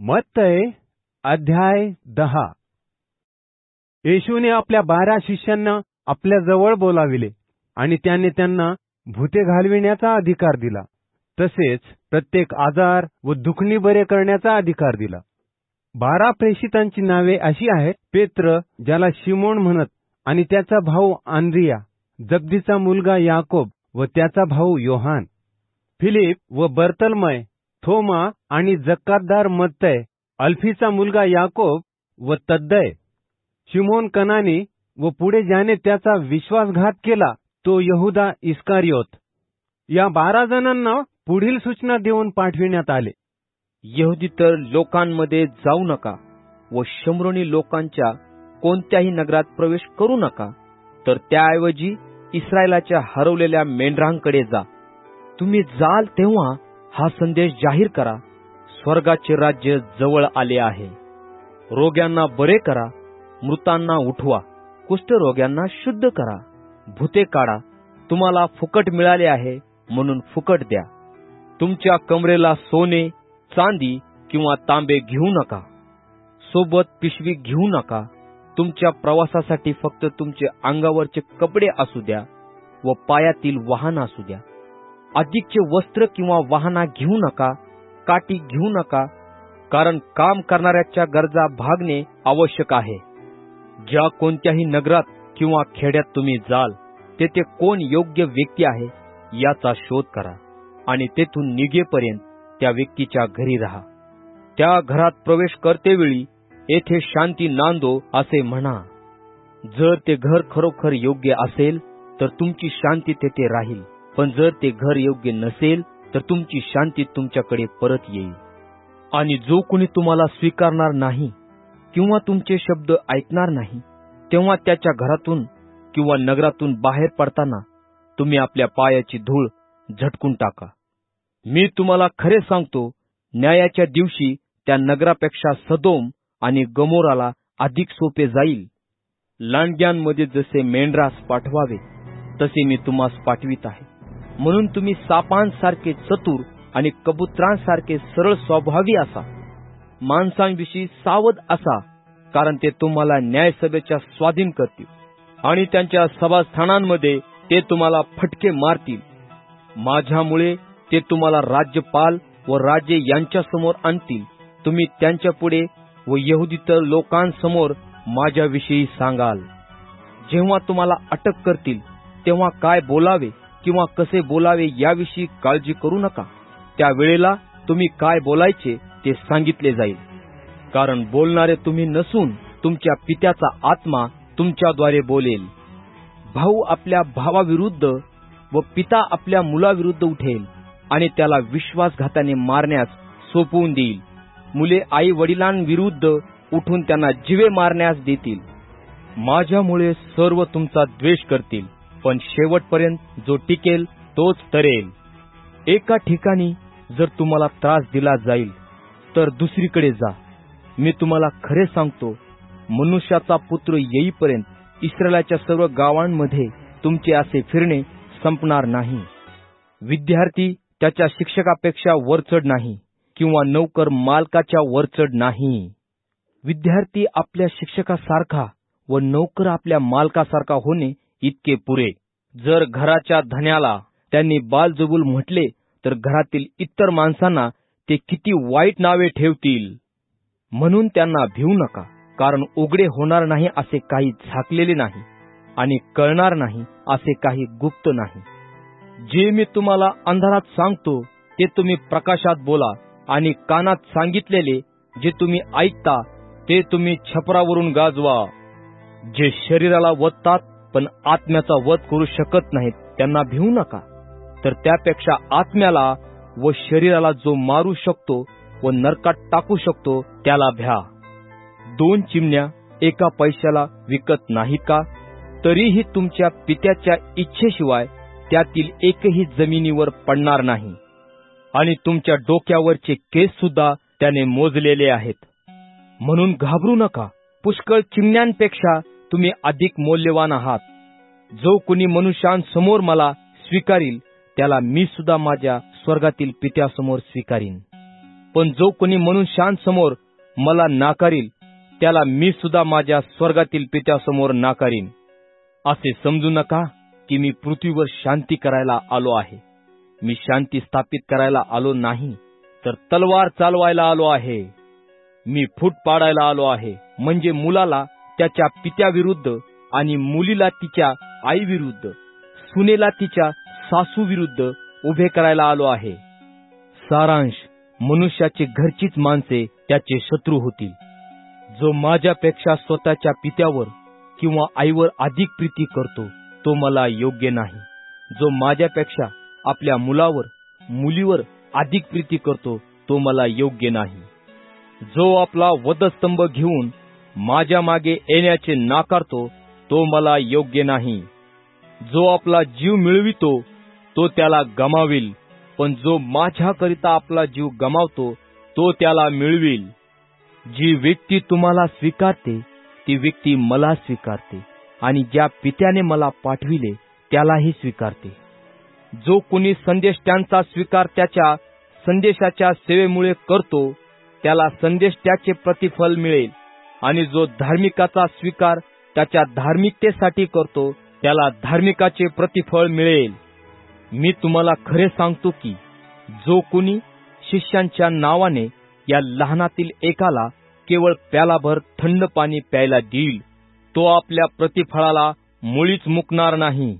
मत्तय अध्याय दहा. येशूने आपल्या बारा शिष्यांना आपल्या जवळ बोलाविले आणि त्याने त्यांना भूते घालविण्याचा अधिकार दिला. तसेच प्रत्येक आजार व दुखणी बरे करण्याचा अधिकार दिला. बारा प्रेषितांची नावे अशी आहेत पेत्र ज्याला शिमोण म्हणत आणि त्याचा भाऊ आंद्रिया जगदीचा मुलगा याकोब व त्याचा भाऊ योहान फिलिप व बर्तलमय थोमा आणि जक्कातदार मत्तय अल्फीचा मुलगा याकोब व तद्दय शिमोन कनानी व पुढे ज्याने त्याचा विश्वासघात केला तो यहुदा इस्कारियोत. या बारा जणांना पुढील सूचना देऊन पाठविण्यात आले. यहुदी तर लोकांमध्ये जाऊ नका व शंभरोनी लोकांच्या कोणत्याही नगरात प्रवेश करू नका तर त्याऐवजी इस्रायलाच्या हरवलेल्या मेंढरांकडे जा. तुम्ही जाल तेव्हा हा संदेश जाहीर करा. स्वर्गाचे राज्य जवळ आले आहे. रोग्यांना बरे करा. मृतांना उठवा. कुष्ठरोग्यांना शुद्ध करा. भूते काढा. तुम्हाला फुकट मिळाले आहे म्हणून फुकट द्या. तुमच्या कमरेला सोने चांदी किंवा तांबे घेऊ नका. सोबत पिशवी घेऊ नका. तुमच्या प्रवासासाठी फक्त तुमचे अंगावरचे कपडे असू द्या व पायातील वाहन असू द्या. अधिकचे वस्त्र किंवा वाहना घेऊ नका काठी घेऊ नका कारण काम करणाऱ्याच्या गरजा भागणे आवश्यक आहे. ज्या कोणत्याही नगरात किंवा खेड्यात तुम्ही जाल तेथे कोण योग्य व्यक्ती आहे याचा शोध करा आणि तेथून निघेपर्यंत त्या व्यक्तीच्या घरी राहा. त्या घरात प्रवेश करतेवेळी येथे शांती नांदो असे म्हणा. जर ते घर खरोखर योग्य असेल तर तुमची शांती तेथे राहील. पण जर ते घर योग्य नसेल तर तुमची शांती तुमच्याकडे परत येईल. आणि जो कोणी तुम्हाला स्वीकारणार नाही किंवा तुमचे शब्द ऐकणार नाही तेव्हा त्याच्या घरातून किंवा नगरातून बाहेर पडताना तुम्ही आपल्या पायाची धूळ झटकून टाका. मी तुम्हाला खरे सांगतो न्यायाच्या दिवशी त्या नगरापेक्षा सदोम आणि गमोराला अधिक सोपे जाईल. लांडग्यांमध्ये जसे मेंढरास पाठवावे तसे मी तुम्हास पाठवित आहे. म्हणून तुम्ही सापांसारखे चतुर आणि कबुतरांसारखे सरळ स्वभावी असा. माणसांविषयी सावध असा कारण ते तुम्हाला न्यायसभेच्या स्वाधीन करतील आणि त्यांच्या सभास्थानांमध्ये ते तुम्हाला फटके मारतील. माझ्यामुळे ते तुम्हाला राज्यपाल व राजे यांच्यासमोर आणतील. तुम्ही त्यांच्या पुढे व यहुदीतर लोकांसमोर माझ्याविषयी सांगाल. जेव्हा तुम्हाला अटक करतील तेव्हा काय बोलावे? किंवा कसे बोलावे याविषयी काळजी करू नका. त्या वेळेला तुम्ही काय बोलायचे ते सांगितले जाईल. कारण बोलणारे तुम्ही नसून तुमच्या पित्याचा आत्मा तुमच्याद्वारे बोलेल. भाऊ आपल्या भावाविरुद्ध व पिता आपल्या मुलाविरुद्ध उठेल आणि त्याला विश्वासघाताने मारण्यास सोपवून देईल. मुले आई वडिलांविरुद्ध उठून त्यांना जिवे मारण्यास देतील. माझ्यामुळे सर्व तुमचा द्वेष करतील. पण शेवटपर्यंत जो टिकेल तोच तरेल. एका ठिकाणी जर तुम्हाला त्रास दिला जाईल तर दुसरीकडे जा. मी तुम्हाला खरे सांगतो मनुष्याचा पुत्र येईपर्यंत इस्रायलाच्या सर्व गावांमध्ये तुमचे असे फिरणे संपणार नाही. विद्यार्थी त्याच्या शिक्षकापेक्षा वरचढ नाही किंवा नौकर मालकाच्या वरचढ नाही. विद्यार्थी आपल्या शिक्षकासारखा व नौकर आपल्या मालकासारखा होणे इतके पुरे. जर घराच्या धन्याला त्यांनी बालजबूल म्हटले तर घरातील इतर माणसांना ते किती वाईट नावे ठेवतील. म्हणून त्यांना भिवू नका कारण उघडे होणार नाही असे काही झाकलेले नाही आणि कळणार नाही असे काही गुप्त नाही. जे मी तुम्हाला अंधारात सांगतो ते तुम्ही प्रकाशात बोला आणि कानात सांगितलेले जे तुम्ही ऐकता ते तुम्ही छपरावरून गाजवा. जे शरीराला वत्तात पण आत्म्याचा वध करू शकत नाहीत त्यांना भिवू नका. तर त्यापेक्षा आत्म्याला व शरीराला जो मारू शकतो व नरकात टाकू शकतो त्याला भ्या. दोन चिमण्या एका पैशाला विकत नाहीत का? तरीही तुमच्या पित्याच्या इच्छेशिवाय त्यातील एकही जमिनीवर पडणार नाही. आणि तुमच्या डोक्यावरचे केस सुद्धा त्याने मोजलेले आहेत. म्हणून घाबरू नका. पुष्कळ चिमण्यांपेक्षा तुम्ही अधिक मौल्यवान आहात. जो कुणी मनुष्यांसमोर मला स्वीकारील त्याला मी सुद्धा माझ्या स्वर्गातील पित्यासमोर स्वीकारीन. पण जो कोणी मनुष्यांसमोर मला नाकारील त्याला मी सुद्धा माझ्या स्वर्गातील पित्यासमोर नाकारीन. असे समजू नका की मी पृथ्वीवर शांती करायला आलो आहे. मी शांती स्थापित करायला आलो नाही तर तलवार चालवायला आलो आहे. मी फूट पाडायला आलो आहे. म्हणजे मुलाला त्याच्या पित्याविरुद्ध आणि मुलीला तिच्या आईविरुद्ध सुनेला तिच्या सासू विरुद्ध उभे करायला आलो आहे. सारांश मनुष्याची घरचीच माणसे त्याचे शत्रू होतील. जो माझ्यापेक्षा स्वतःच्या पित्यावर किंवा आईवर अधिक प्रीती करतो तो मला योग्य नाही. जो माझ्यापेक्षा आपल्या मुलावर मुलीवर अधिक प्रीती करतो तो मला योग्य नाही. जो आपला वधस्तंभ घेऊन माझ्या मागे येण्याचे नाकारतो तो मला योग्य नाही. जो आपला जीव मिळवितो तो त्याला गमाविल. पण जो माझ्याकरिता आपला जीव गमावतो तो त्याला मिळविल. जी व्यक्ती तुम्हाला स्वीकारते ती व्यक्ती मला स्वीकारते. आणि ज्या पित्याने मला पाठविले त्यालाही स्वीकारते. जो कोणी संदेश त्यांचा स्वीकार त्याच्या संदेशाच्या सेवेमुळे करतो त्याला संदेश त्याचे प्रतिफल मिळेल. आणि जो धार्मिकाचा स्वीकार त्याच्या धार्मिकतेसाठी करतो त्याला धार्मिकाचे प्रतिफळ मिळेल. मी तुम्हाला खरे सांगतो की जो कोणी शिष्यांच्या नावाने या लहानातील एकाला केवळ प्यालाभर थंड पाणी प्यायला देईल तो आपल्या प्रतिफळाला मुळीच मुकणार नाही.